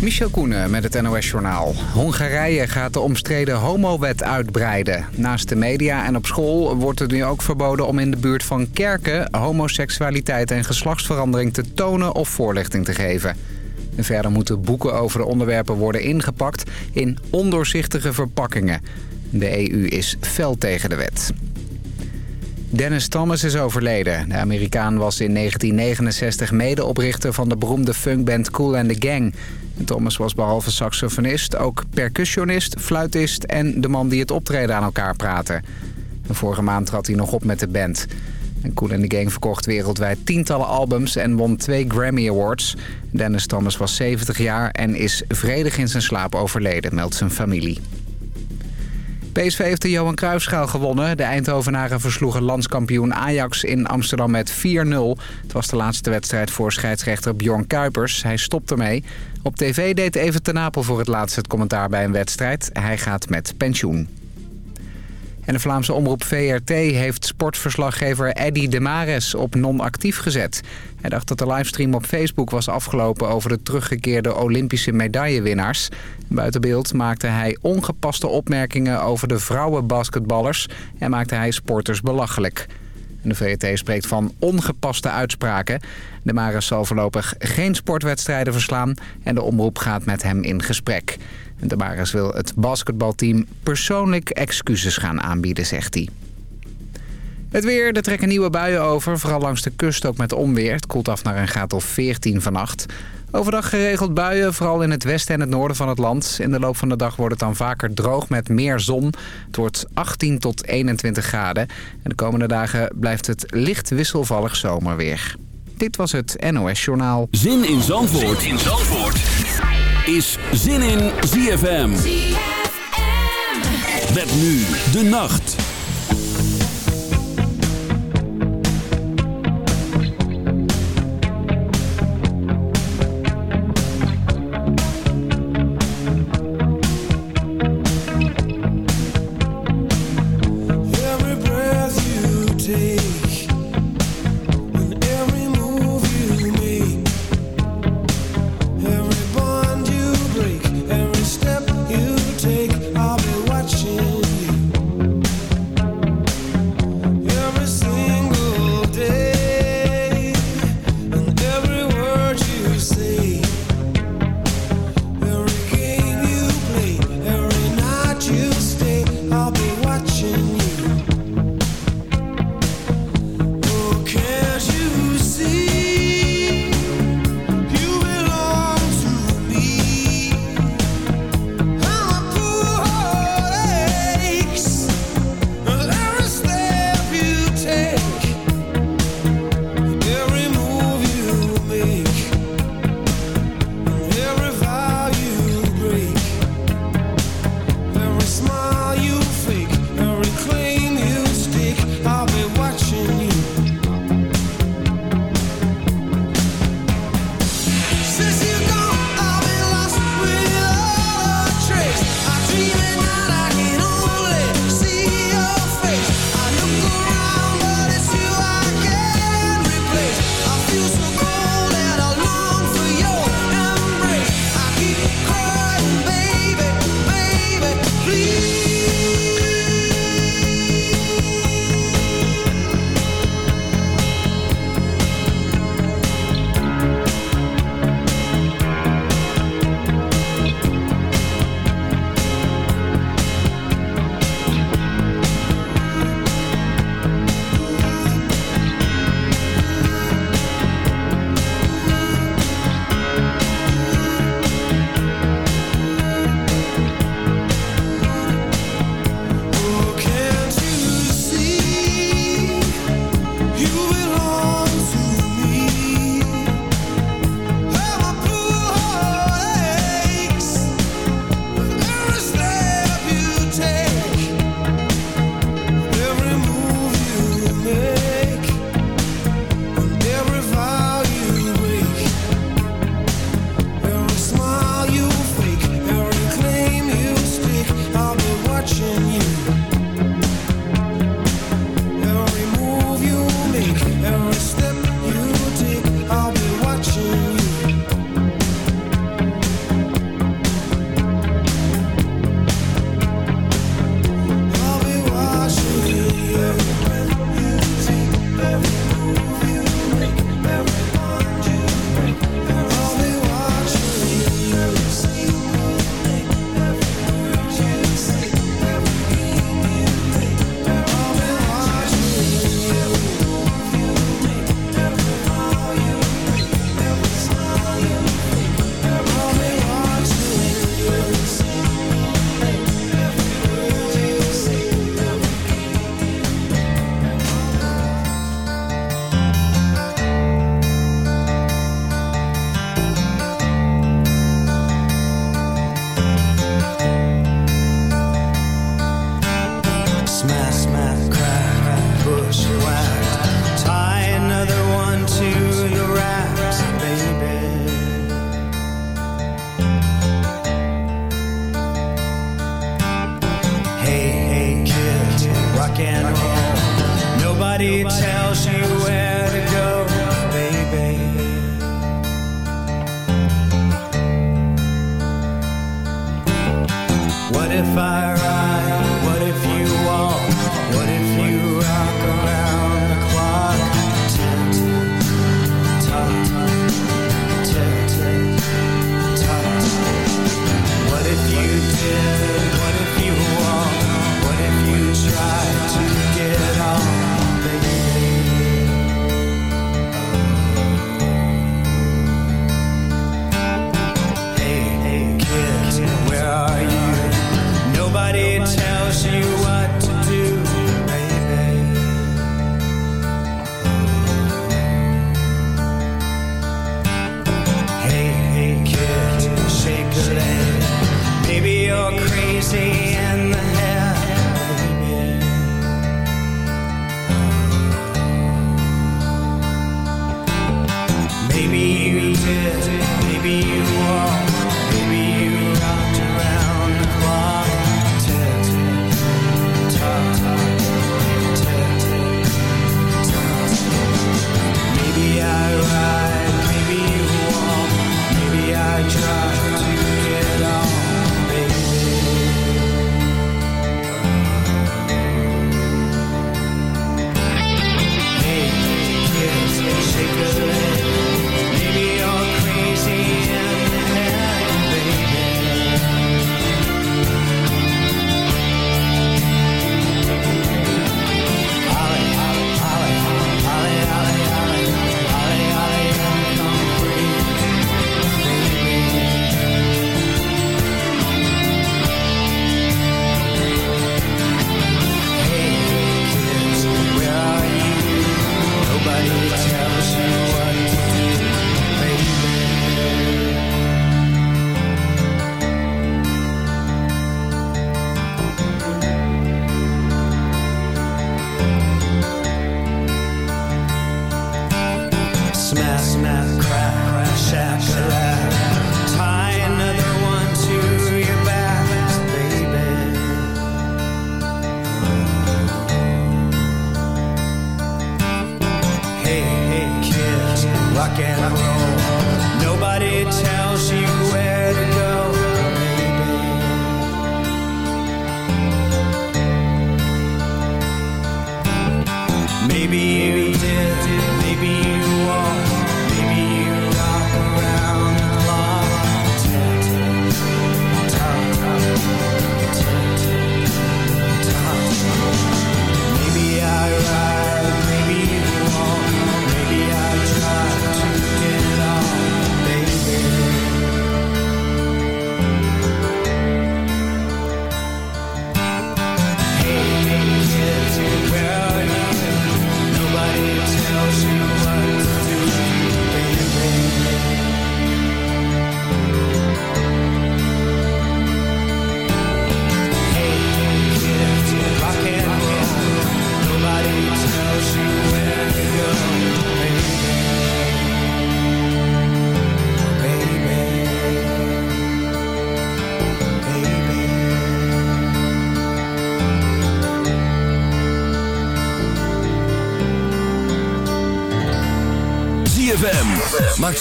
Michel Koenen met het NOS-journaal. Hongarije gaat de omstreden homowet uitbreiden. Naast de media en op school wordt het nu ook verboden om in de buurt van kerken... homoseksualiteit en geslachtsverandering te tonen of voorlichting te geven. En verder moeten boeken over de onderwerpen worden ingepakt in ondoorzichtige verpakkingen. De EU is fel tegen de wet. Dennis Thomas is overleden. De Amerikaan was in 1969 medeoprichter van de beroemde funkband Cool and the Gang. Thomas was behalve saxofonist ook percussionist, fluitist en de man die het optreden aan elkaar praatte. vorige maand trad hij nog op met de band. En cool and the Gang verkocht wereldwijd tientallen albums en won twee Grammy Awards. Dennis Thomas was 70 jaar en is vredig in zijn slaap overleden, meldt zijn familie. PSV heeft de Johan Cruijffschaal gewonnen. De Eindhovenaren versloegen landskampioen Ajax in Amsterdam met 4-0. Het was de laatste wedstrijd voor scheidsrechter Bjorn Kuipers. Hij stopte ermee. Op tv deed even ten Napel voor het laatst het commentaar bij een wedstrijd. Hij gaat met pensioen. En de Vlaamse omroep VRT heeft sportverslaggever Eddy de Mares op non-actief gezet. Hij dacht dat de livestream op Facebook was afgelopen over de teruggekeerde Olympische medaillewinnaars. Buiten beeld maakte hij ongepaste opmerkingen over de vrouwenbasketballers en maakte hij sporters belachelijk. De VRT spreekt van ongepaste uitspraken. De Maris zal voorlopig geen sportwedstrijden verslaan en de omroep gaat met hem in gesprek. De Maris wil het basketbalteam persoonlijk excuses gaan aanbieden, zegt hij. Het weer, er trekken nieuwe buien over, vooral langs de kust ook met onweer. Het koelt af naar een graad of 14 vannacht. Overdag geregeld buien, vooral in het westen en het noorden van het land. In de loop van de dag wordt het dan vaker droog met meer zon. Het wordt 18 tot 21 graden. En de komende dagen blijft het licht wisselvallig zomerweer. Dit was het NOS Journaal. Zin in Zandvoort, zin in Zandvoort. is Zin in ZFM. ZFM. Met nu de nacht. try.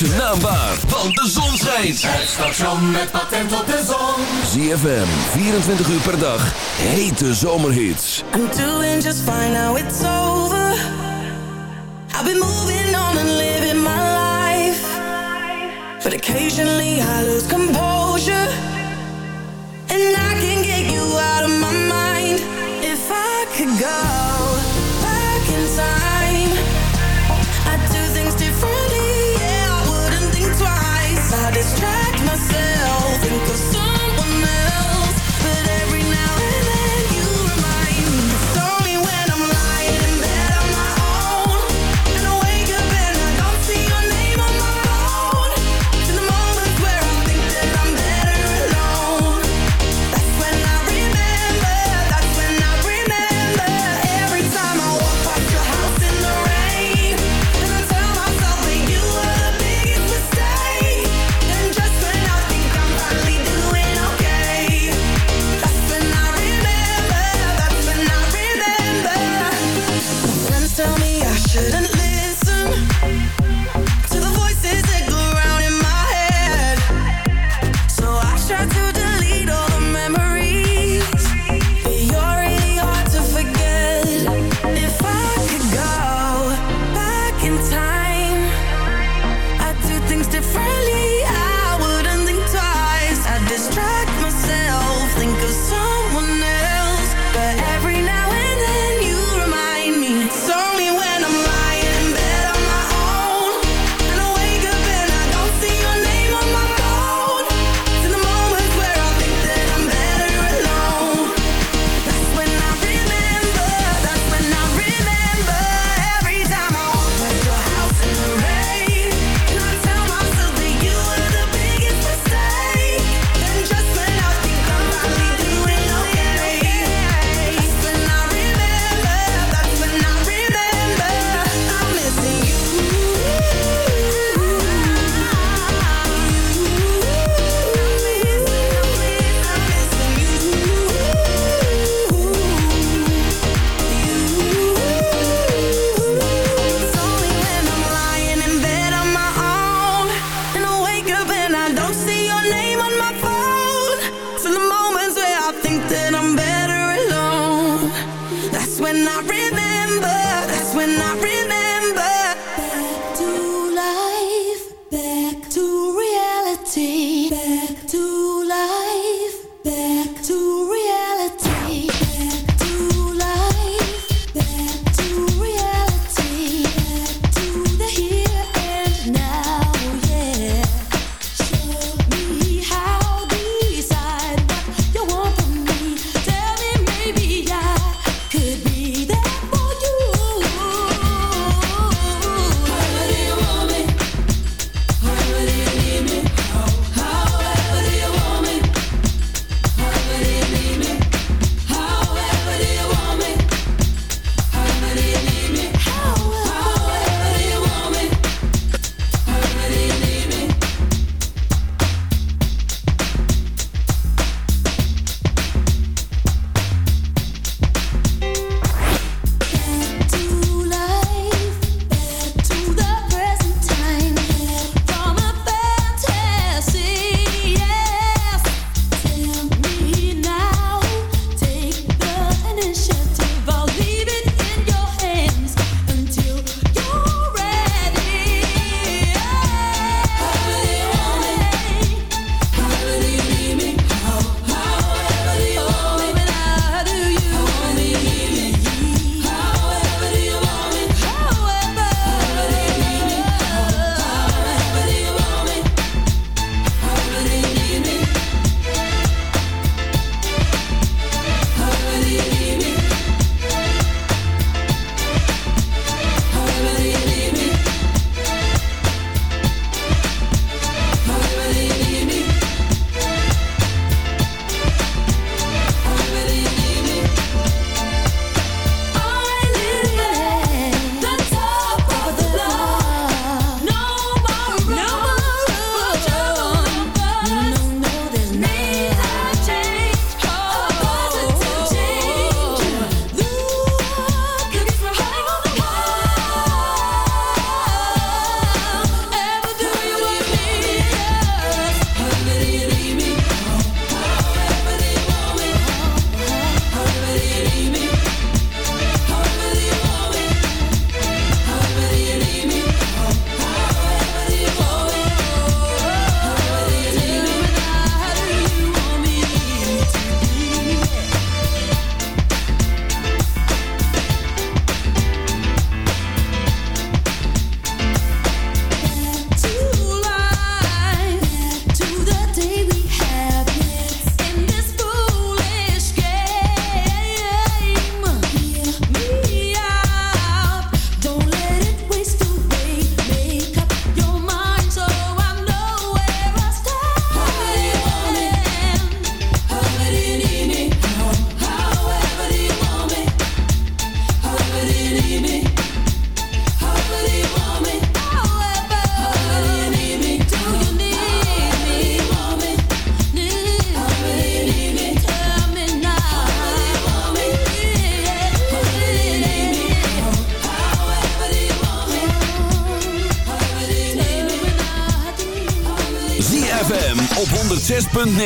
maakt zijn naam waar, want de zon schijnt. Het station met patent op de zon. ZFM, 24 uur per dag, hete zomerhits. I'm doing just fine, now it's over. I've been moving on and living my life. But occasionally I lose composure.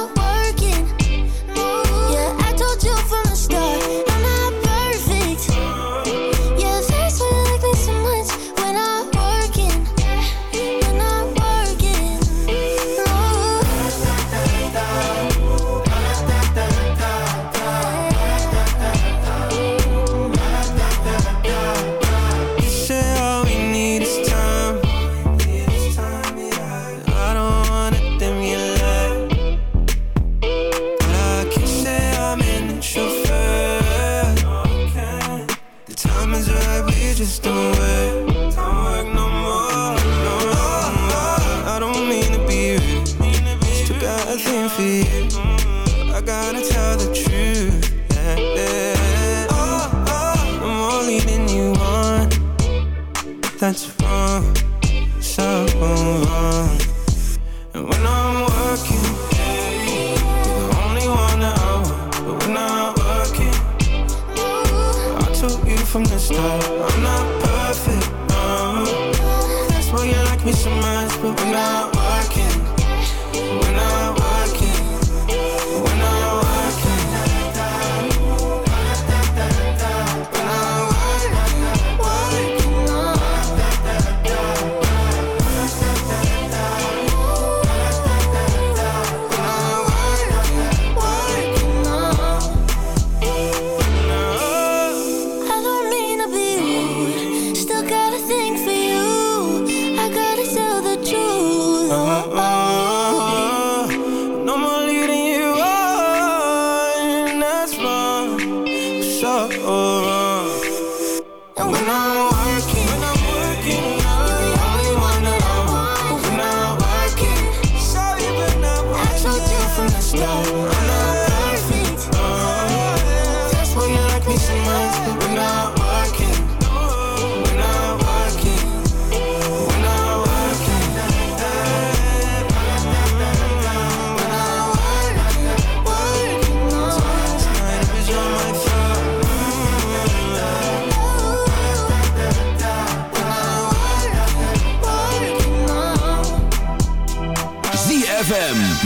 out.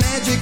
magic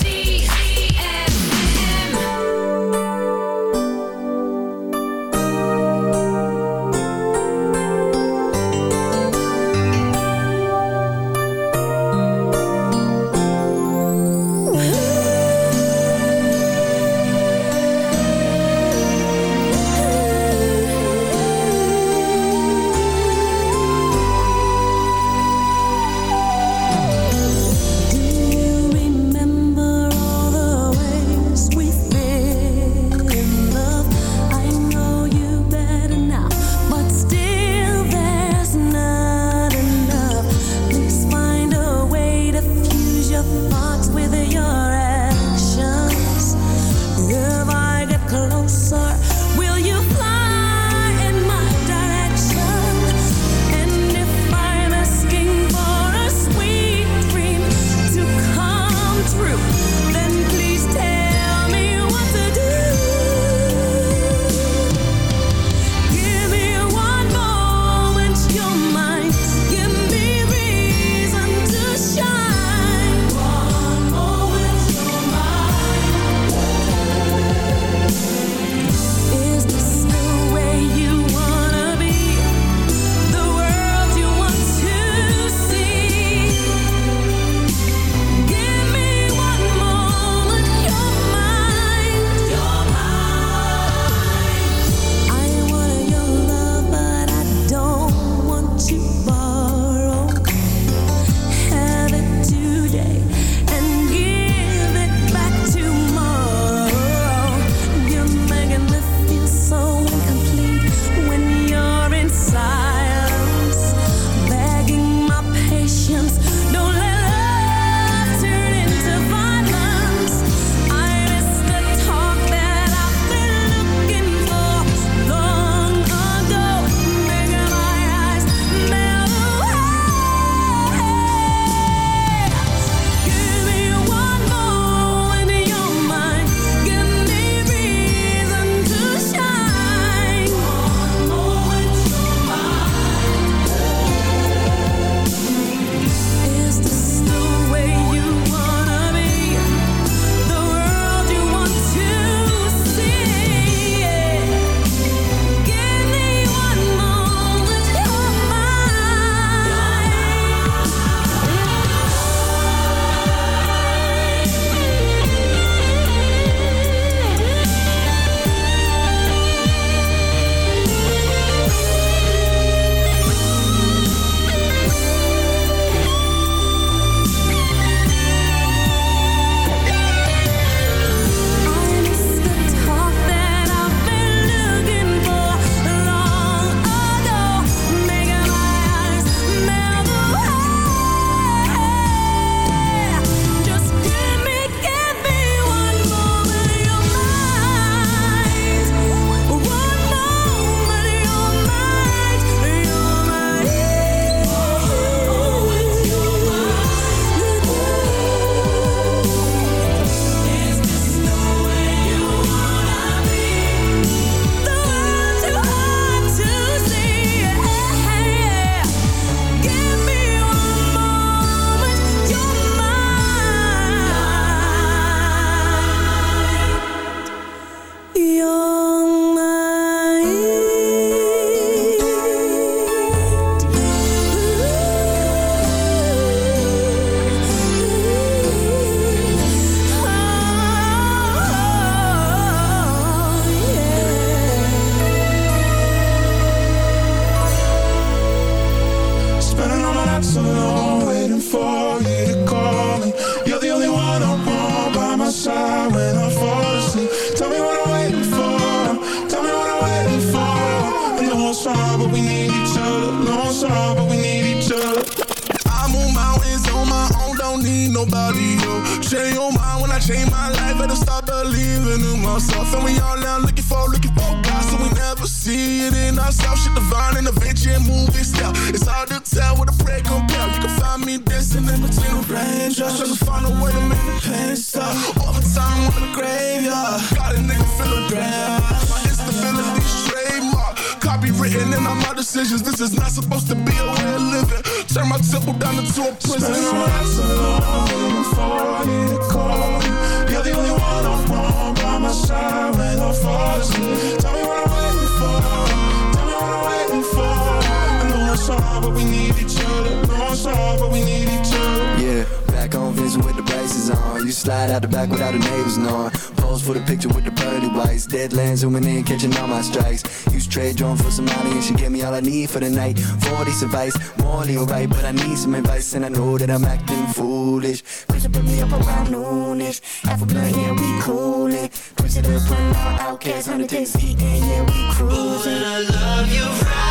slide out the back without the neighbors knowing. Pose for the picture with the pearly whites. Deadlands zooming in, catching all my strikes. Use trade drone for some money and she gave me all I need for the night. 40's advice, morally alright, but I need some advice and I know that I'm acting foolish. Push put me up around noonish. Half a blunt, yeah, we coolin'. Push it up, putting on outcasts, 100 days yeah, we cruising. Ooh, I love you right.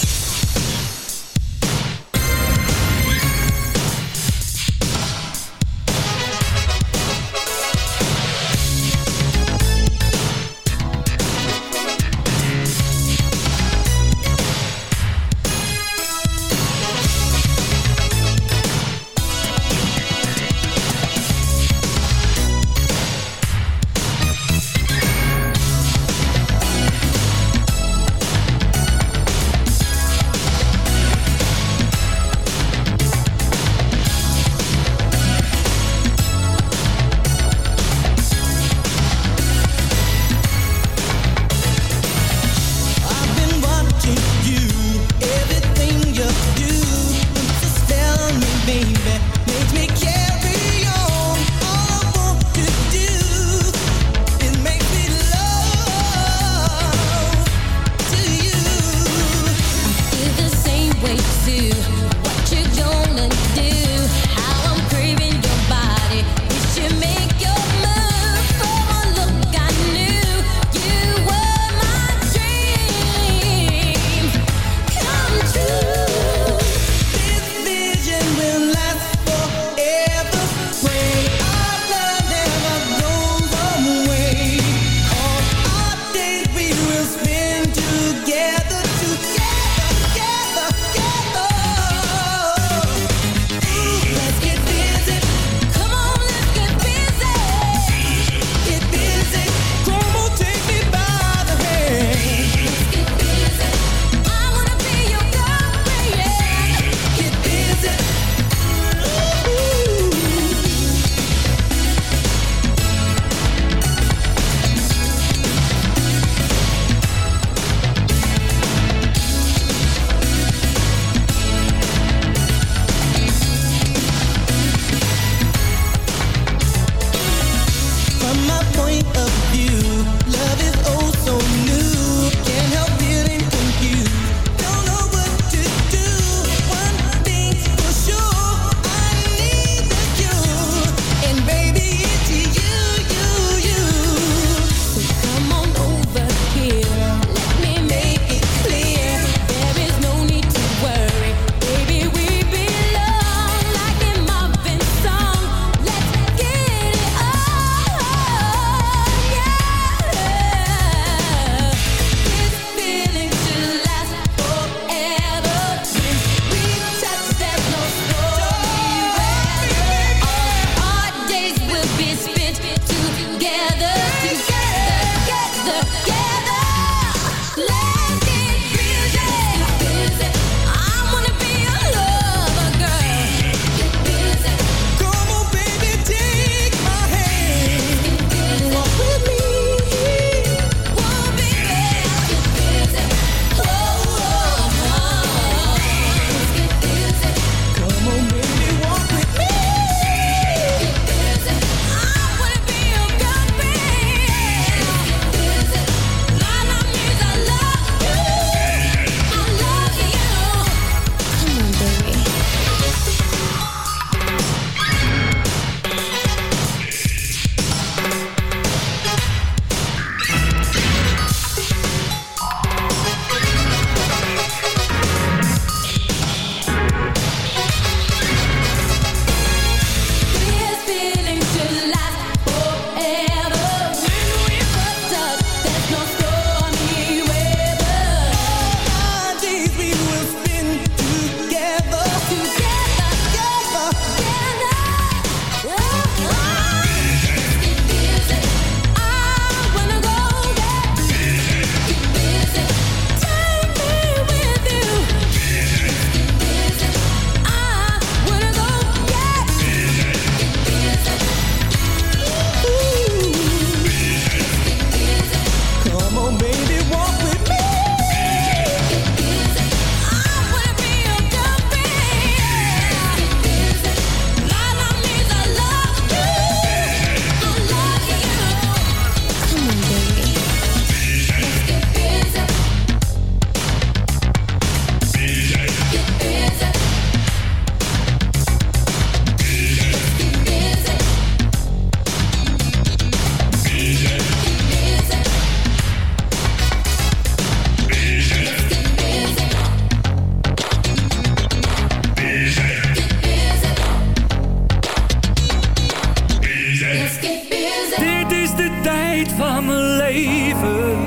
Dit is de tijd van mijn leven.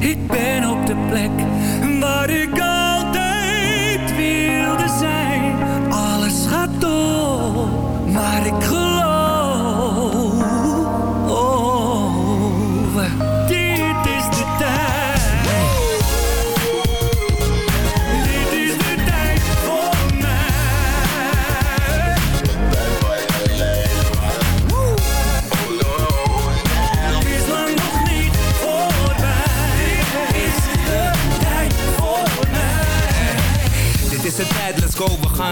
Ik ben op de plek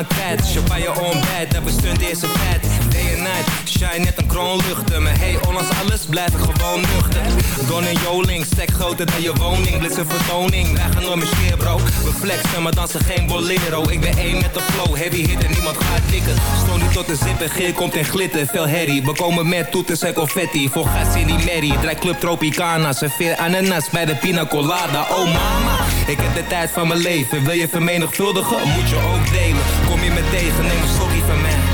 Champagne on bed, dat we stunt eerste vet Day and night, shine net een kroon luchten Maar hey, ondanks alles blijf ik gewoon nuchter. Don en Joling, stek groter dan je woning. Blitz een vertoning, wij gaan door mijn scheer bro. We flexen, maar dansen geen bolero. Ik ben één met de flow, heavy hit en niemand gaat tikken. Stoon niet tot de zip en geer komt in glitter Veel herrie, we komen met toeters en confetti. Voor gas in die merrie, draai club Tropicana. Serveer ananas bij de pina colada. Oh mama, ik heb de tijd van mijn leven. Wil je vermenigvuldigen, moet je ook delen. Kom je me tegen, neem een sorry van mij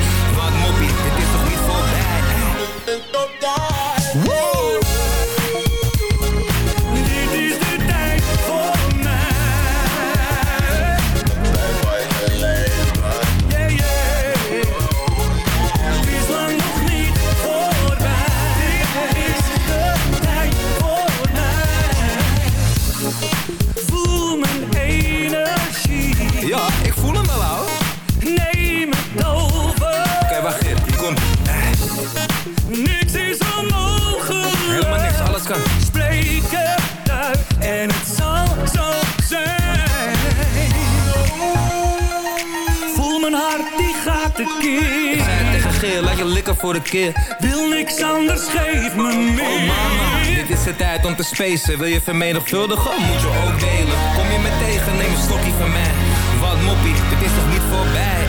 Ik zei tegen Geer, laat je likken voor de keer. Wil niks anders, geef me meer. Oh mama, dit is de tijd om te spacen. Wil je vermenigvuldigen, moet je ook delen. Kom je me tegen, neem een stokje van mij. Wat moppie, dit is toch niet voorbij.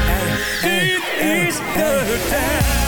Ey, ey, ey, Dit is de tijd.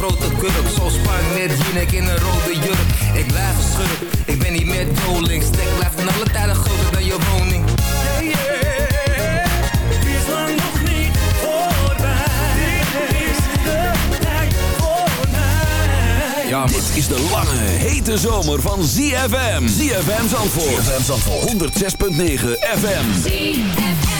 Grote kurk Zo span net Jinek in een rode jurk Ik blijf een schurk, ik ben niet meer doling Stek blijft van alle tijden groter dan je woning Yeah, yeah. Het is lang nog niet voorbij. Dit is de tijd voor mij. Ja, dit is de lange, hete zomer van ZFM. ZFM Zandvoort. ZFM Zandvoort. 106.9 FM. Everything's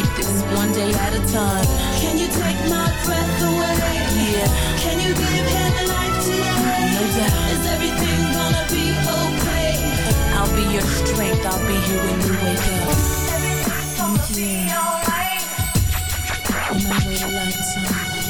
this one day at a time. Can you take my breath away? Yeah. Can you give him life today? No doubt. Is everything gonna be okay? I'll be your strength. I'll be here when you wake up. Everything's gonna be alright. On my way to lifetime.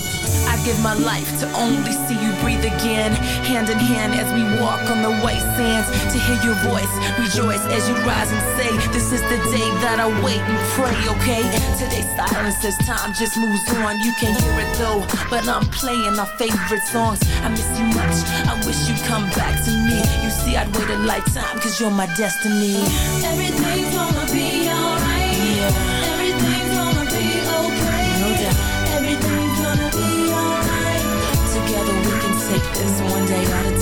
I give my life to only see you breathe again. Hand in hand as we walk on the white sands. To hear your voice, rejoice as you rise and say, This is the day I wait and pray, okay? Today's silence as time just moves on. You can hear it though, but I'm playing our favorite songs. I miss you much. I wish you'd come back to me. You see, I'd wait a lifetime, cause you're my destiny. Everything's gonna be alright. Yeah. Everything's gonna be okay. No doubt. Everything's gonna be alright. Together we can take this one day at a time.